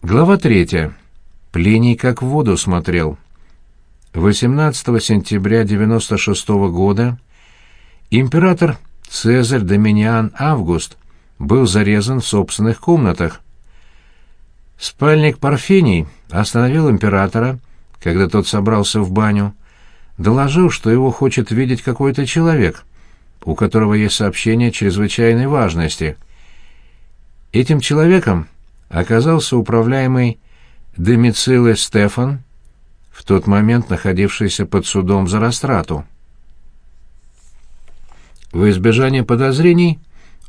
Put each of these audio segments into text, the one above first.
Глава третья. Плиний как в воду смотрел. 18 сентября 96 года император Цезарь Доминиан Август был зарезан в собственных комнатах. Спальник Парфений остановил императора, когда тот собрался в баню, доложил, что его хочет видеть какой-то человек, у которого есть сообщение чрезвычайной важности. Этим человеком оказался управляемый Демицилы Стефан, в тот момент находившийся под судом за растрату. В избежание подозрений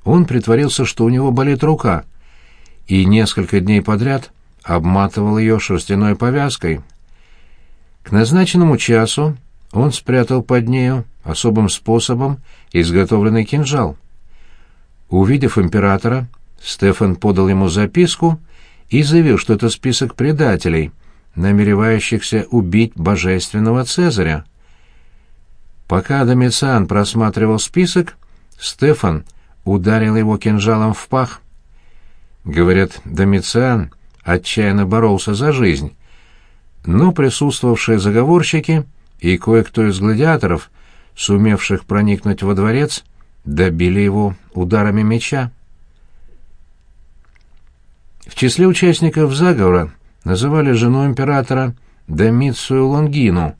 он притворился, что у него болит рука, и несколько дней подряд обматывал ее шерстяной повязкой. К назначенному часу он спрятал под нею особым способом изготовленный кинжал. Увидев императора, Стефан подал ему записку и заявил, что это список предателей, намеревающихся убить божественного Цезаря. Пока Домициан просматривал список, Стефан ударил его кинжалом в пах. Говорят, Домициан отчаянно боролся за жизнь, но присутствовавшие заговорщики и кое-кто из гладиаторов, сумевших проникнуть во дворец, добили его ударами меча. В числе участников заговора называли жену императора Домицию Лонгину,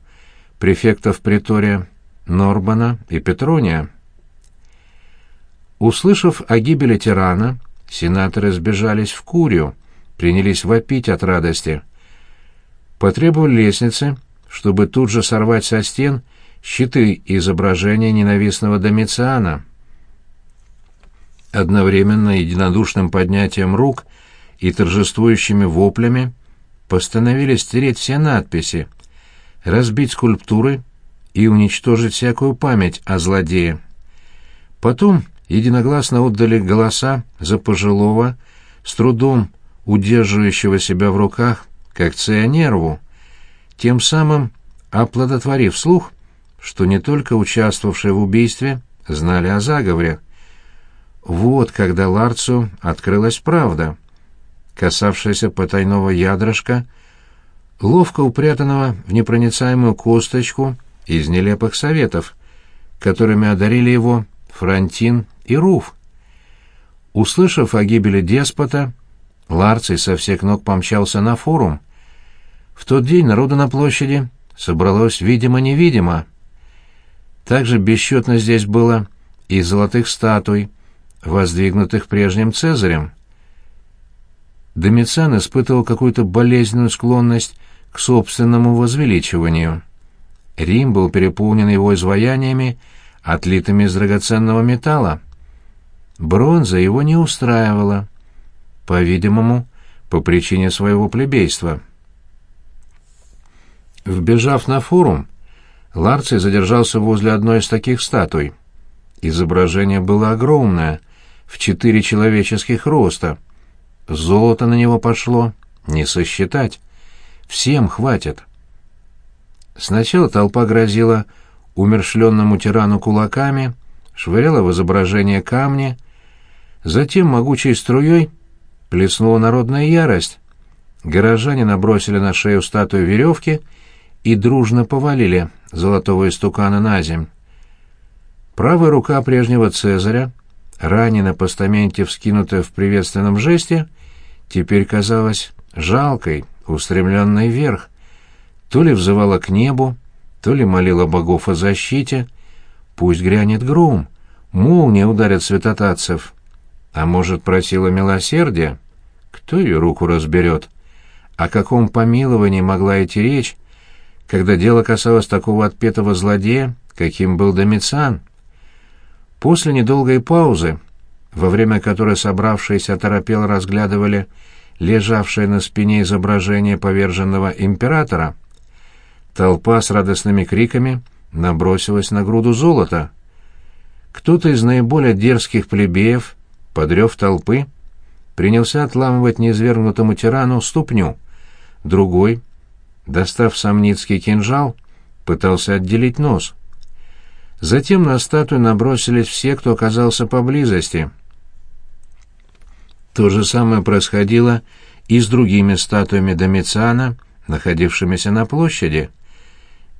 префектов притория Норбана и Петрония. Услышав о гибели тирана, сенаторы сбежались в Курию, принялись вопить от радости. Потребовали лестницы, чтобы тут же сорвать со стен щиты изображения ненавистного Домициана. Одновременно единодушным поднятием рук и торжествующими воплями постановили стереть все надписи, разбить скульптуры и уничтожить всякую память о злодее. Потом единогласно отдали голоса за пожилого, с трудом удерживающего себя в руках, как ционерву, тем самым оплодотворив слух, что не только участвовавшие в убийстве знали о заговоре. Вот когда Ларцу открылась правда — касавшаяся потайного ядрышка, ловко упрятанного в непроницаемую косточку из нелепых советов, которыми одарили его Франтин и Руф. Услышав о гибели деспота, Ларций со всех ног помчался на форум. В тот день народу на площади собралось видимо-невидимо. Также бесчетно здесь было и золотых статуй, воздвигнутых прежним Цезарем. Домициан испытывал какую-то болезненную склонность к собственному возвеличиванию. Рим был переполнен его изваяниями, отлитыми из драгоценного металла. Бронза его не устраивала, по-видимому, по причине своего плебейства. Вбежав на форум, Ларций задержался возле одной из таких статуй. Изображение было огромное, в четыре человеческих роста — Золото на него пошло, не сосчитать. Всем хватит. Сначала толпа грозила умершленному тирану кулаками, швыряла в изображение камни, затем могучей струей плеснула народная ярость. Горожане набросили на шею статую веревки и дружно повалили золотого истукана на земь. Правая рука прежнего Цезаря, ранее на постаменте вскинутая в приветственном жесте, теперь казалась жалкой, устремленной вверх. То ли взывала к небу, то ли молила богов о защите. Пусть грянет гром, молния ударит святотатцев. А может, просила милосердия? Кто ее руку разберет? О каком помиловании могла идти речь, когда дело касалось такого отпетого злодея, каким был Домициан? После недолгой паузы во время которой собравшиеся оторопело разглядывали лежавшее на спине изображение поверженного императора, толпа с радостными криками набросилась на груду золота. Кто-то из наиболее дерзких плебеев, подрев толпы, принялся отламывать неизвергнутому тирану ступню, другой, достав самницкий кинжал, пытался отделить нос. Затем на статую набросились все, кто оказался поблизости — то же самое происходило и с другими статуями Домициана, находившимися на площади.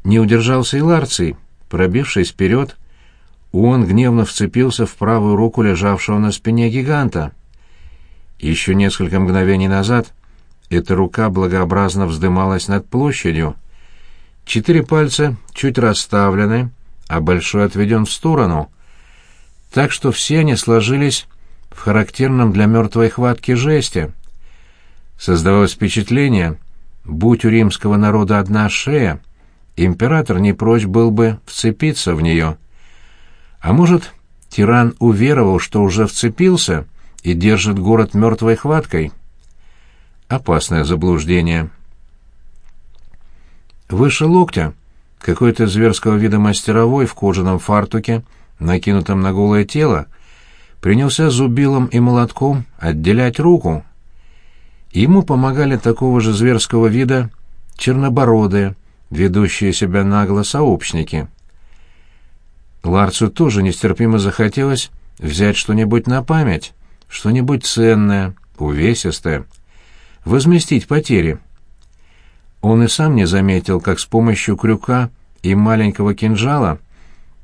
Не удержался и Ларций, пробившись вперед, он гневно вцепился в правую руку лежавшего на спине гиганта. Еще несколько мгновений назад эта рука благообразно вздымалась над площадью. Четыре пальца чуть расставлены, а большой отведен в сторону, так что все они сложились в характерном для мертвой хватки жесте. Создавалось впечатление, будь у римского народа одна шея, император не прочь был бы вцепиться в нее. А может, тиран уверовал, что уже вцепился — и держит город мертвой хваткой. Опасное заблуждение. Выше локтя какой-то зверского вида мастеровой в кожаном фартуке, накинутом на голое тело, принялся зубилом и молотком отделять руку. Ему помогали такого же зверского вида чернобородые, ведущие себя нагло сообщники. Ларцу тоже нестерпимо захотелось взять что-нибудь на память, что-нибудь ценное, увесистое, возместить потери. Он и сам не заметил, как с помощью крюка и маленького кинжала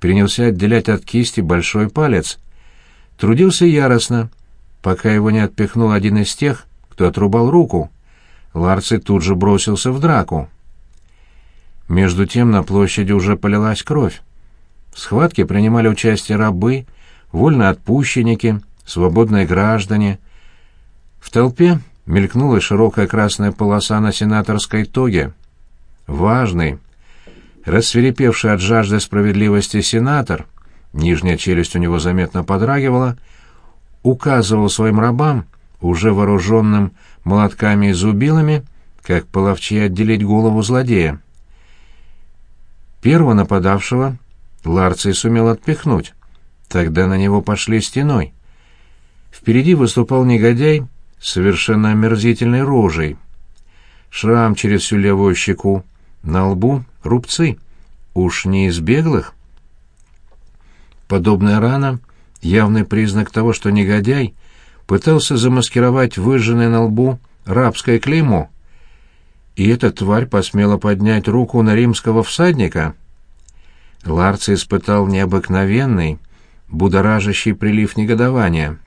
принялся отделять от кисти большой палец. Трудился яростно, пока его не отпихнул один из тех, кто отрубал руку. Ларций тут же бросился в драку. Между тем на площади уже полилась кровь. В схватке принимали участие рабы, вольноотпущенники, свободные граждане. В толпе мелькнула широкая красная полоса на сенаторской тоге. Важный, рассверепевший от жажды справедливости сенатор, нижняя челюсть у него заметно подрагивала, указывал своим рабам, уже вооруженным молотками и зубилами, как половчи отделить голову злодея. Первого нападавшего Ларций сумел отпихнуть. Тогда на него пошли стеной. Впереди выступал негодяй с совершенно омерзительной рожей. Шрам через всю левую щеку, на лбу рубцы. Уж не из беглых? Подобная рана — явный признак того, что негодяй пытался замаскировать выжженное на лбу рабское клеймо. И эта тварь посмела поднять руку на римского всадника. Ларци испытал необыкновенный, будоражащий прилив негодования.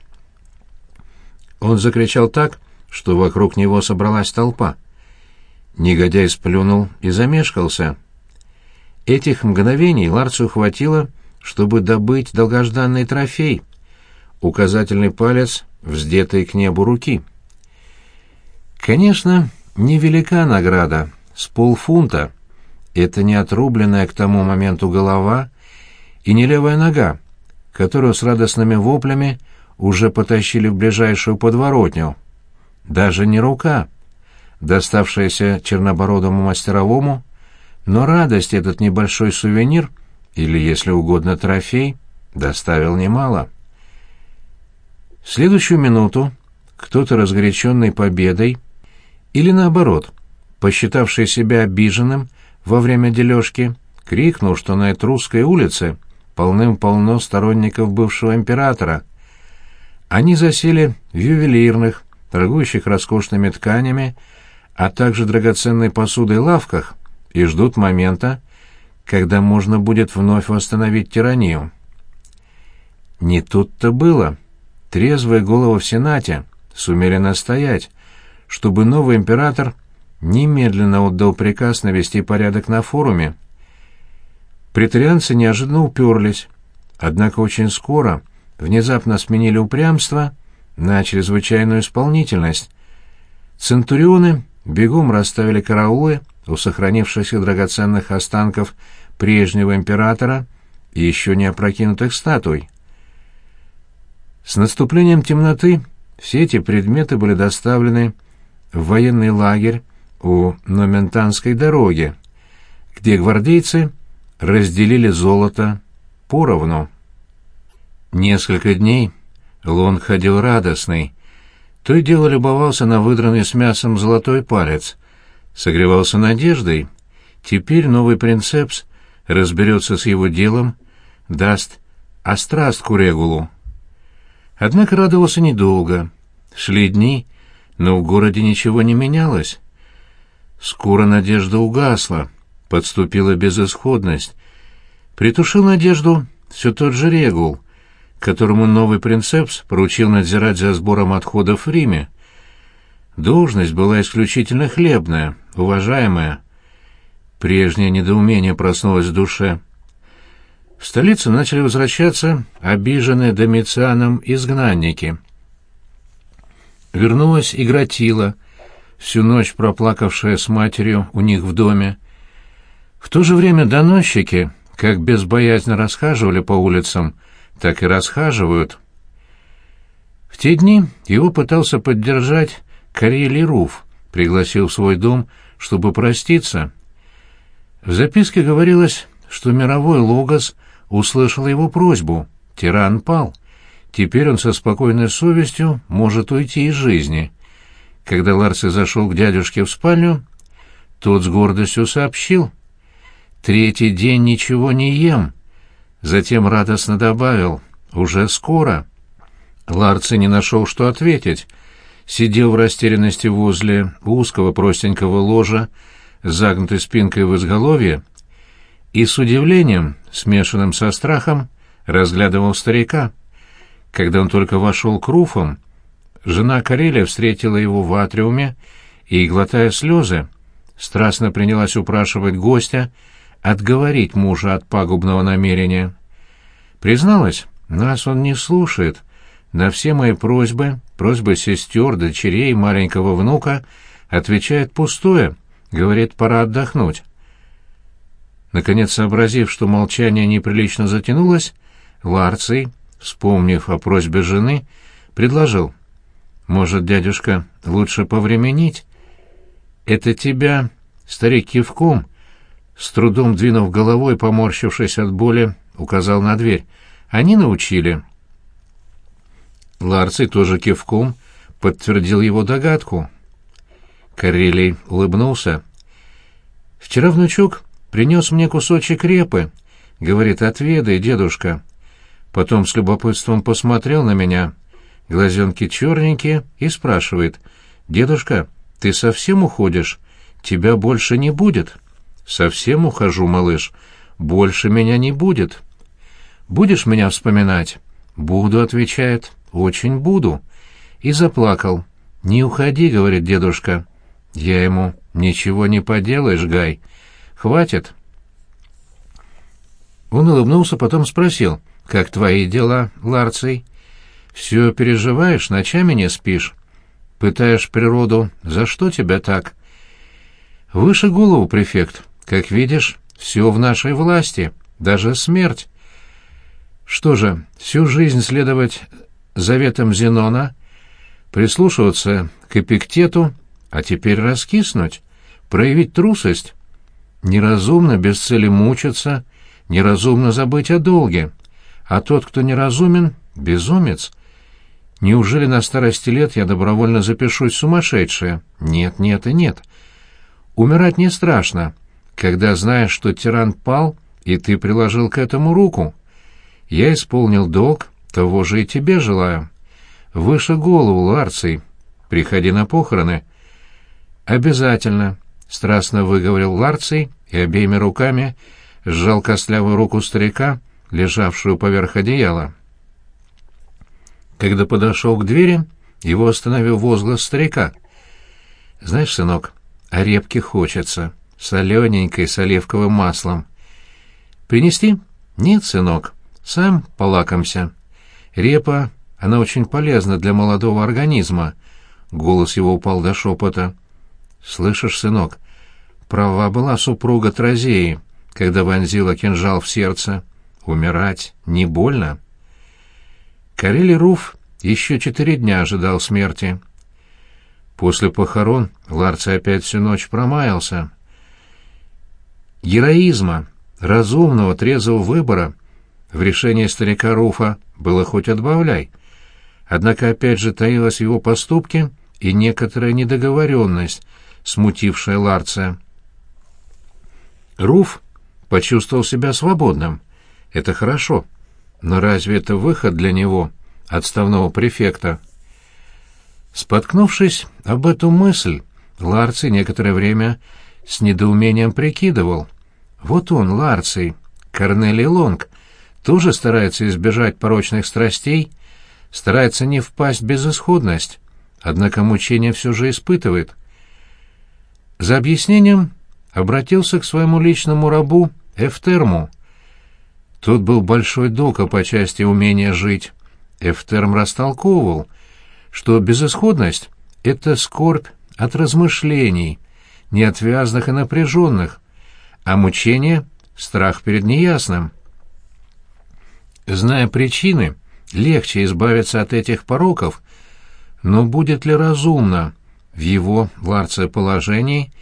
Он закричал так, что вокруг него собралась толпа. Негодяй сплюнул и замешкался. Этих мгновений Ларцу хватило, чтобы добыть долгожданный трофей — указательный палец, вздетый к небу руки. Конечно, невелика награда, с полфунта. Это не отрубленная к тому моменту голова и не левая нога, которую с радостными воплями уже потащили в ближайшую подворотню. Даже не рука, доставшаяся чернобородому мастеровому, но радость этот небольшой сувенир, или, если угодно, трофей, доставил немало. В следующую минуту кто-то, разгоряченный победой, или наоборот, посчитавший себя обиженным во время дележки, крикнул, что на Этрусской улице полным-полно сторонников бывшего императора — они засели в ювелирных, торгующих роскошными тканями, а также драгоценной посудой лавках и ждут момента, когда можно будет вновь восстановить тиранию. Не тут-то было. Трезвые головы в Сенате сумели настоять, чтобы новый император немедленно отдал приказ навести порядок на форуме. Претарианцы неожиданно уперлись, однако очень скоро внезапно сменили упрямство на чрезвычайную исполнительность. Центурионы бегом расставили караулы у сохранившихся драгоценных останков прежнего императора и еще не опрокинутых статуй. С наступлением темноты все эти предметы были доставлены в военный лагерь у Номентанской дороги, где гвардейцы разделили золото поровну. Несколько дней Лон ходил радостный. То и дело любовался на выдранный с мясом золотой палец. Согревался надеждой. Теперь новый принцепс разберется с его делом, даст острастку регулу. Однако радовался недолго. Шли дни, но в городе ничего не менялось. Скоро надежда угасла, подступила безысходность. Притушил надежду все тот же Регул, которому новый принцепс поручил надзирать за сбором отходов в Риме. Должность была исключительно хлебная, уважаемая. Прежнее недоумение проснулось в душе. В столицу начали возвращаться обиженные Домицианом изгнанники. Вернулась и Гратила, всю ночь проплакавшая с матерью у них в доме. В то же время доносчики, как безбоязненно расхаживали по улицам, так и расхаживают. В те дни его пытался поддержать Карелий Руф, пригласил в свой дом, чтобы проститься. В записке говорилось, что мировой Логос услышал его просьбу, тиран пал. Теперь он со спокойной совестью может уйти из жизни. Когда Ларси зашел к дядюшке в спальню, тот с гордостью сообщил. «Третий день ничего не ем». Затем радостно добавил «Уже скоро». Ларци не нашел, что ответить. Сидел в растерянности возле узкого простенького ложа, загнутой спинкой в изголовье, и с удивлением, смешанным со страхом, разглядывал старика. Когда он только вошел к Руфам, жена Карелия встретила его в атриуме и, глотая слезы, страстно принялась упрашивать гостя отговорить мужа от пагубного намерения. Призналась, нас он не слушает. На все мои просьбы, просьбы сестер, дочерей, маленького внука, отвечает пустое, говорит, пора отдохнуть. Наконец, сообразив, что молчание неприлично затянулось, Ларций, вспомнив о просьбе жены, предложил. «Может, дядюшка, лучше повременить?» «Это тебя, старик кивком, с трудом двинув головой, поморщившись от боли, указал на дверь. «Они научили». Ларций тоже кивком подтвердил его догадку. Карелий улыбнулся. «Вчера внучок принес мне кусочек репы. Говорит, отведай, дедушка. Потом с любопытством посмотрел на меня. Глазенки черненькие и спрашивает. «Дедушка, ты совсем уходишь? Тебя больше не будет?» «Совсем ухожу, малыш. Больше меня не будет». «Будешь меня вспоминать?» «Буду», — отвечает. «Очень буду». И заплакал. «Не уходи», — говорит дедушка. Я ему «Ничего не поделаешь, Гай. Хватит». Он улыбнулся, потом спросил, «Как твои дела, Ларций?» «Все переживаешь, ночами не спишь. Пытаешь природу. За что тебя так?» «Выше голову, префект. Как видишь, все в нашей власти, даже смерть. Что же, всю жизнь следовать заветам Зенона, прислушиваться к эпиктету, а теперь раскиснуть, проявить трусость? Неразумно без цели мучиться, неразумно забыть о долге. А тот, кто неразумен, безумец. Неужели на старости лет я добровольно запишусь сумасшедшая? Нет, нет и нет. Умирать не страшно, когда знаешь, что тиран пал, и ты приложил к этому руку. Я исполнил долг, того же и тебе желаю. Выше голову, Ларций. Приходи на похороны. Обязательно, — страстно выговорил Ларций и обеими руками сжал костлявую руку старика, лежавшую поверх одеяла. Когда подошел к двери, его остановил возглас старика. «Знаешь, сынок, а репки хочется» солененькой с оливковым маслом. «Принести?» «Нет, сынок, сам полакомся. Репа, она очень полезна для молодого организма». Голос его упал до шепота. «Слышишь, сынок, права была супруга Тразеи, когда вонзила кинжал в сердце. Умирать не больно?» Карелий Руф еще четыре дня ожидал смерти. После похорон Ларци опять всю ночь промаялся. Героизма, разумного, трезвого выбора в решении старика Руфа было хоть отбавляй. Однако опять же таилась его поступке и некоторая недоговоренность, смутившая Ларция. Руф почувствовал себя свободным. Это хорошо. Но разве это выход для него, отставного префекта? Споткнувшись об эту мысль, Ларций некоторое время с недоумением прикидывал. Вот он, Ларций, Корнелий Лонг, тоже старается избежать порочных страстей, старается не впасть в безысходность, однако мучения все же испытывает. За объяснением обратился к своему личному рабу Эфтерму. Тот был большой дока по части умения жить. Эфтерм растолковывал, что безысходность — это скорбь от размышлений, неотвязных и напряженных, а мучение — страх перед неясным. Зная причины, легче избавиться от этих пороков, но будет ли разумно в его, Ларция, положении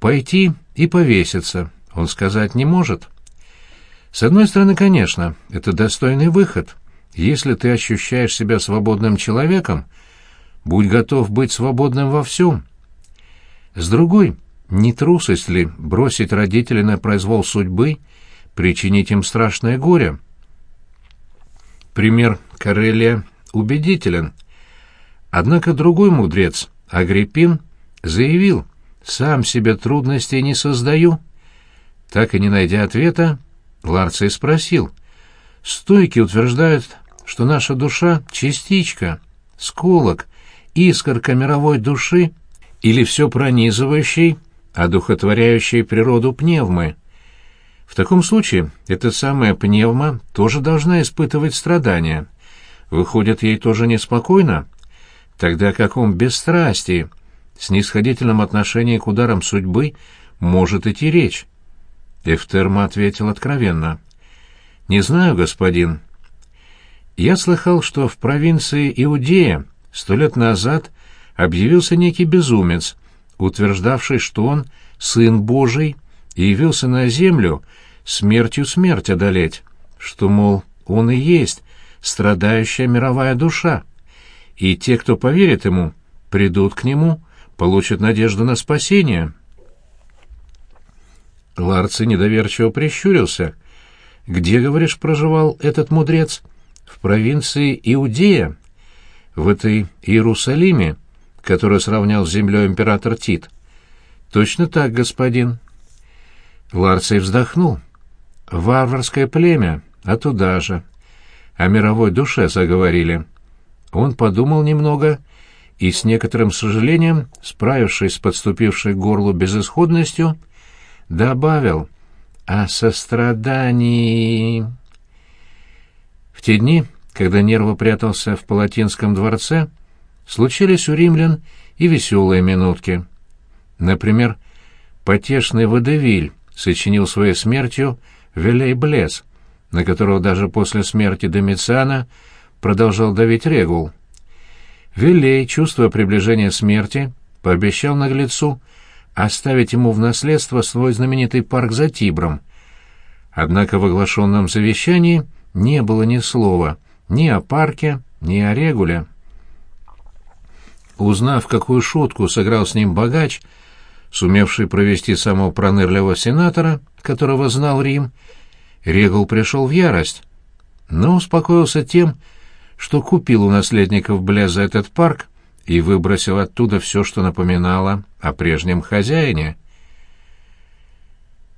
пойти и повеситься, он сказать не может. С одной стороны, конечно, это достойный выход. Если ты ощущаешь себя свободным человеком, будь готов быть свободным во всем. С другой, не трусость ли бросить родителей на произвол судьбы, причинить им страшное горе? Пример Карелия убедителен. Однако другой мудрец, Агриппин, заявил, «Сам себе трудностей не создаю». Так и не найдя ответа, Ларций спросил, «Стойки утверждают, что наша душа — частичка, сколок, искорка мировой души или все пронизывающий, одухотворяющий природу пневмы. В таком случае эта самая пневма тоже должна испытывать страдания. Выходит, ей тоже неспокойно? Тогда о каком бесстрастии, снисходительном отношении к ударам судьбы может идти речь? Эфтерма ответил откровенно. «Не знаю, господин. Я слыхал, что в провинции Иудея сто лет назад объявился некий безумец, утверждавший, что он сын Божий и явился на землю смертью смерть одолеть, что, мол, он и есть страдающая мировая душа, и те, кто поверит ему, придут к нему, получат надежду на спасение». Ларци недоверчиво прищурился. «Где, говоришь, проживал этот мудрец?» «В провинции Иудея, в этой Иерусалиме, которую сравнял с землей император Тит». «Точно так, господин». Ларций вздохнул. «Варварское племя, а туда же. О мировой душе заговорили». Он подумал немного и, с некоторым сожалением, справившись с подступившей к горлу безысходностью, добавил о сострадании. В те дни, когда Нерва прятался в Палатинском дворце, случились у римлян и веселые минутки. Например, потешный Водевиль сочинил своей смертью Велей Блес, на которого даже после смерти Домициана продолжал давить Регул. Велей, чувствуя приближение смерти, пообещал наглецу оставить ему в наследство свой знаменитый парк за Тибром. Однако в оглашенном завещании не было ни слова ни о парке, ни о Регуле. Узнав, какую шутку сыграл с ним богач, сумевший провести самого пронырливого сенатора, которого знал Рим, Регул пришел в ярость, но успокоился тем, что купил у наследников Блеза этот парк и выбросил оттуда все, что напоминало о прежнем хозяине.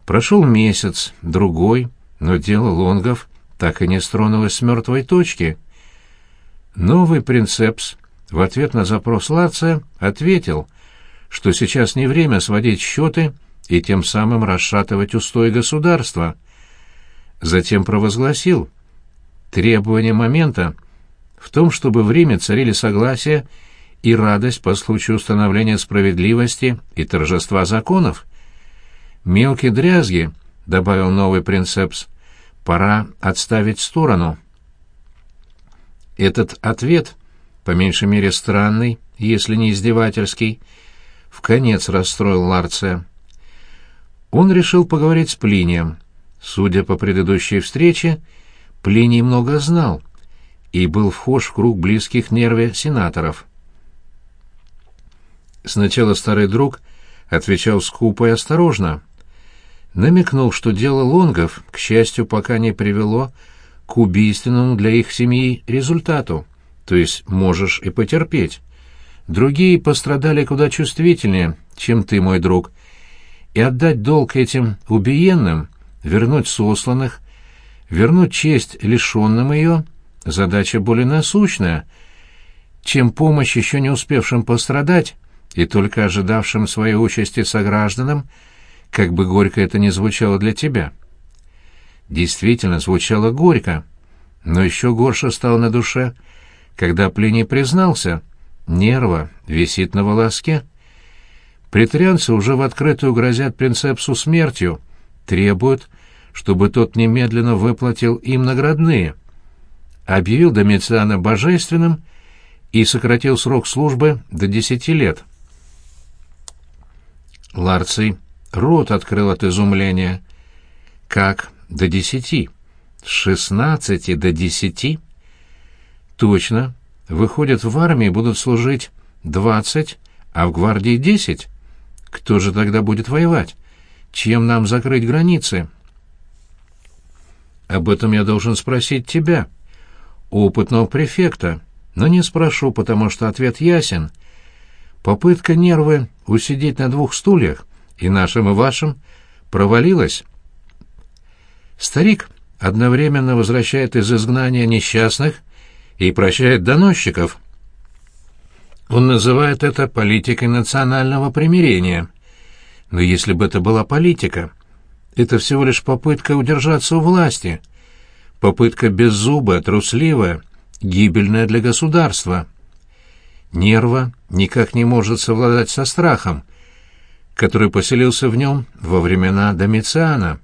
Прошел месяц, другой, но дело Лонгов так и не стронулось с мертвой точки. Новый принцепс в ответ на запрос Лация ответил, что сейчас не время сводить счеты и тем самым расшатывать устои государства. Затем провозгласил требование момента в том, чтобы в Риме царили согласие и радость по случаю установления справедливости и торжества законов. «Мелкие дрязги», — добавил новый принцепс, — «пора отставить сторону». Этот ответ, по меньшей мере странный, если не издевательский, в конец расстроил Ларция. Он решил поговорить с Плинием. Судя по предыдущей встрече, Плиний много знал и был вхож в круг близких нерве сенаторов. Сначала старый друг отвечал скупо и осторожно. Намекнул, что дело Лонгов, к счастью, пока не привело к убийственному для их семьи результату, то есть можешь и потерпеть. Другие пострадали куда чувствительнее, чем ты, мой друг. И отдать долг этим убиенным, вернуть сосланных, вернуть честь лишенным ее — задача более насущная, чем помощь еще не успевшим пострадать и только ожидавшим своей участи согражданам, как бы горько это ни звучало для тебя. Действительно, звучало горько, но еще горше стало на душе, когда Плиний признался, нерва висит на волоске. Претарианцы уже в открытую грозят принцепсу смертью, требуют, чтобы тот немедленно выплатил им наградные. Объявил Домициана божественным и сократил срок службы до десяти лет. Ларций рот открыл от изумления. «Как до десяти? С шестнадцати до десяти?» «Точно. Выходят, в армии будут служить двадцать, а в гвардии десять. Кто же тогда будет воевать? Чем нам закрыть границы?» «Об этом я должен спросить тебя, опытного префекта, но не спрошу, потому что ответ ясен. Попытка нервы усидеть на двух стульях, и нашим, и вашим, провалилась. Старик одновременно возвращает из изгнания несчастных и прощает доносчиков. Он называет это политикой национального примирения. Но если бы это была политика, это всего лишь попытка удержаться у власти, попытка беззубая, трусливая, гибельная для государства. Нерва никак не может совладать со страхом, который поселился в нем во времена Домициана.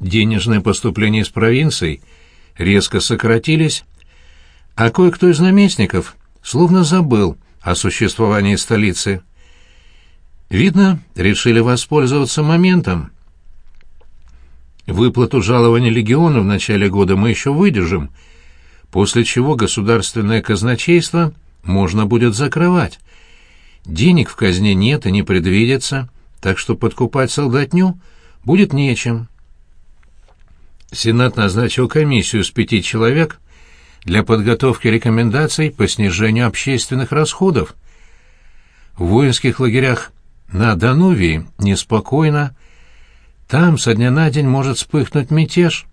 Денежные поступления из провинций резко сократились, а кое-кто из наместников словно забыл о существовании столицы. Видно, решили воспользоваться моментом. Выплату жалования легиона в начале года мы еще выдержим — после чего государственное казначейство можно будет закрывать. Денег в казне нет и не предвидится, так что подкупать солдатню будет нечем. Сенат назначил комиссию из пяти человек для подготовки рекомендаций по снижению общественных расходов. В воинских лагерях на Данувии неспокойно. Там со дня на день может вспыхнуть мятеж.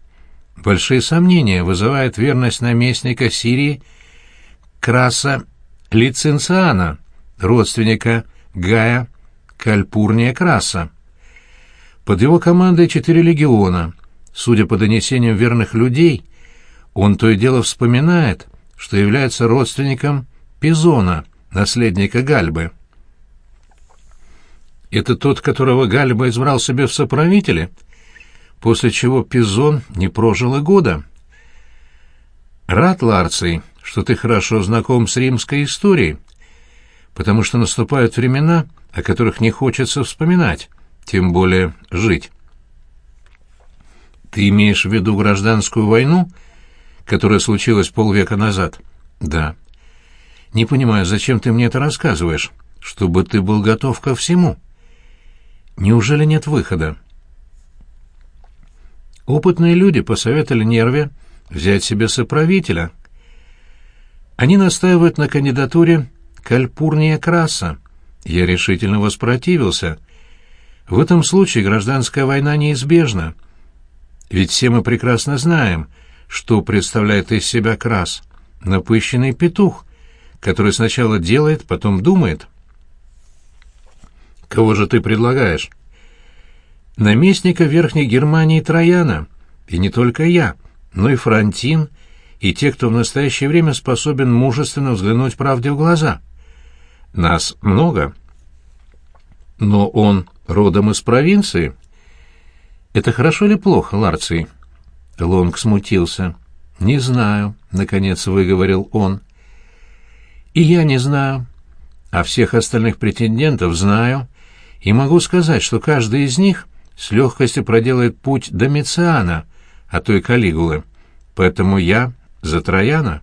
Большие сомнения вызывает верность наместника Сирии Краса Лиценциана, родственника Гая Кальпурния Краса. Под его командой четыре легиона. Судя по донесениям верных людей, он то и дело вспоминает, что является родственником Пизона, наследника Гальбы. Это тот, которого Гальба избрал себе в соправители — после чего Пизон не прожил и года. Рад, Ларций, что ты хорошо знаком с римской историей, потому что наступают времена, о которых не хочется вспоминать, тем более жить. Ты имеешь в виду гражданскую войну, которая случилась полвека назад? Да. Не понимаю, зачем ты мне это рассказываешь, чтобы ты был готов ко всему. Неужели нет выхода? Опытные люди посоветовали Нерве взять себе соправителя. Они настаивают на кандидатуре Кальпурния Краса. Я решительно воспротивился. В этом случае гражданская война неизбежна. Ведь все мы прекрасно знаем, что представляет из себя Крас. Напыщенный петух, который сначала делает, потом думает. Кого же ты предлагаешь? наместника Верхней Германии Трояна, и не только я, но и Франтин, и те, кто в настоящее время способен мужественно взглянуть правде в глаза. Нас много. Но он родом из провинции. Это хорошо или плохо, Ларций? Лонг смутился. «Не знаю», — наконец выговорил он. «И я не знаю. А всех остальных претендентов знаю. И могу сказать, что каждый из них с легкостью проделает путь до Мециана, а то и Калигулы. Поэтому я за Трояна.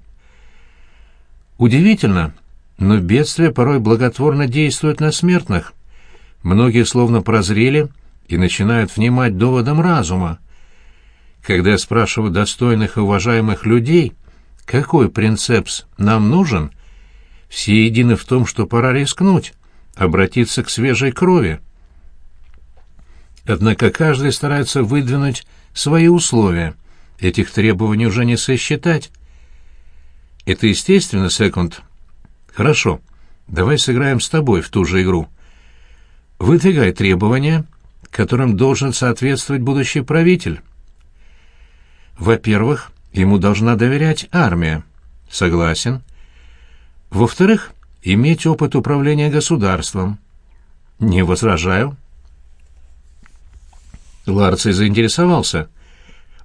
Удивительно, но бедствия порой благотворно действуют на смертных. Многие словно прозрели и начинают внимать доводам разума. Когда я спрашиваю достойных и уважаемых людей, какой принцепс нам нужен, все едины в том, что пора рискнуть, обратиться к свежей крови. Однако каждый старается выдвинуть свои условия. Этих требований уже не сосчитать. Это естественно, Секунд. Хорошо, давай сыграем с тобой в ту же игру. Выдвигай требования, которым должен соответствовать будущий правитель. Во-первых, ему должна доверять армия. Согласен. Во-вторых, иметь опыт управления государством. Не возражаю. Ларций заинтересовался.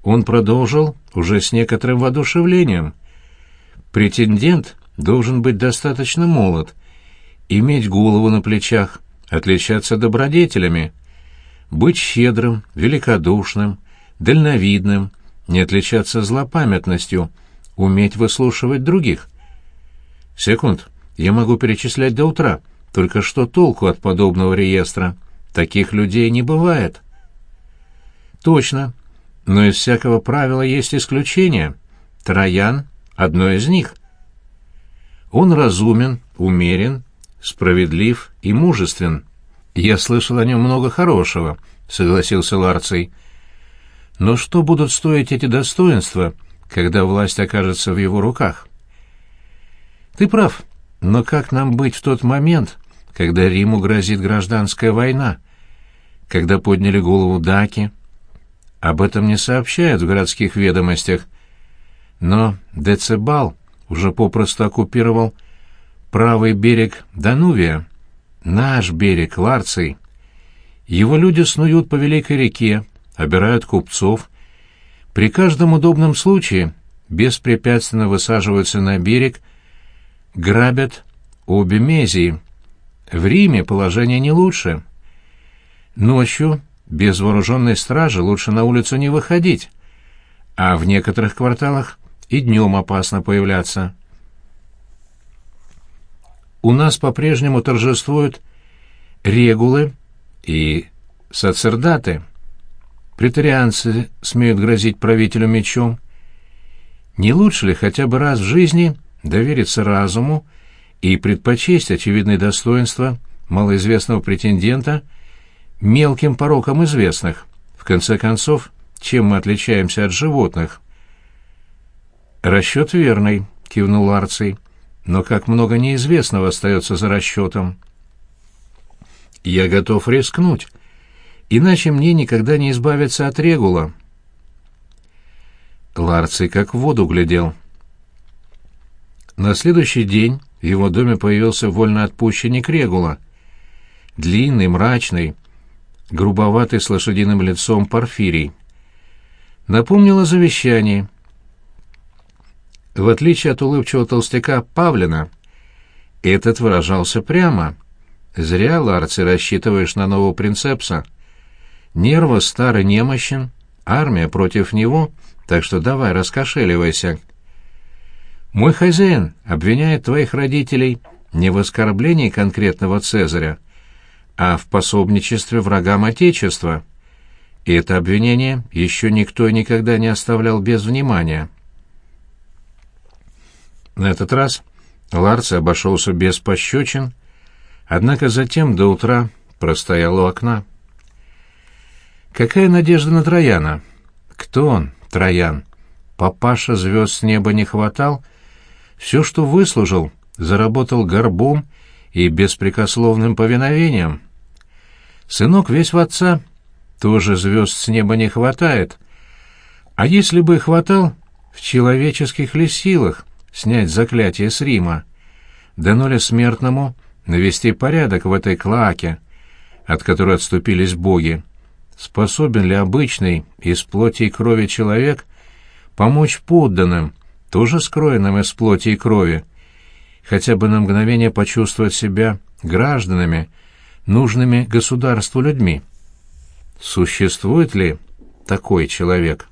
Он продолжил уже с некоторым воодушевлением. Претендент должен быть достаточно молод, иметь голову на плечах, отличаться добродетелями, быть щедрым, великодушным, дальновидным, не отличаться злопамятностью, уметь выслушивать других. Секунд, я могу перечислять до утра, только что толку от подобного реестра? Таких людей не бывает. Точно. Но из всякого правила есть исключение. Троян — одно из них. Он разумен, умерен, справедлив и мужествен. Я слышал о нем много хорошего, — согласился Ларций. Но что будут стоить эти достоинства, когда власть окажется в его руках? Ты прав, но как нам быть в тот момент, когда Риму грозит гражданская война, когда подняли голову даки, об этом не сообщают в городских ведомостях. Но Децибал уже попросту оккупировал правый берег Данувия, наш берег, Ларций. Его люди снуют по великой реке, обирают купцов. При каждом удобном случае беспрепятственно высаживаются на берег, грабят обе Мезии. В Риме положение не лучше. Ночью без вооруженной стражи лучше на улицу не выходить, а в некоторых кварталах и днем опасно появляться. У нас по-прежнему торжествуют регулы и сацердаты. Претарианцы смеют грозить правителю мечом. Не лучше ли хотя бы раз в жизни довериться разуму и предпочесть очевидные достоинства малоизвестного претендента – мелким порокам известных. В конце концов, чем мы отличаемся от животных? «Расчет верный», — кивнул Арций. «Но как много неизвестного остается за расчетом?» «Я готов рискнуть, иначе мне никогда не избавиться от Регула». Ларций как в воду глядел. На следующий день в его доме появился вольноотпущенник Регула. Длинный, мрачный, грубоватый с лошадиным лицом Порфирий. Напомнил о завещании. В отличие от улыбчивого толстяка Павлина, этот выражался прямо. «Зря, Ларци, рассчитываешь на нового принцепса. Нерва старый немощен, армия против него, так что давай, раскошеливайся». «Мой хозяин обвиняет твоих родителей не в оскорблении конкретного Цезаря, а в пособничестве врагам Отечества. И это обвинение еще никто и никогда не оставлял без внимания. На этот раз Ларци обошелся без пощечин, однако затем до утра простоял у окна. Какая надежда на Трояна? Кто он, Троян? Папаша звезд с неба не хватал? Все, что выслужил, заработал горбом и беспрекословным повиновением. Сынок весь в отца, тоже звезд с неба не хватает. А если бы хватал, в человеческих ли силах снять заклятие с Рима? Дано ли смертному навести порядок в этой клаке, от которой отступились боги? Способен ли обычный из плоти и крови человек помочь подданным, тоже скроенным из плоти и крови, хотя бы на мгновение почувствовать себя гражданами, нужными государству людьми. Существует ли такой человек?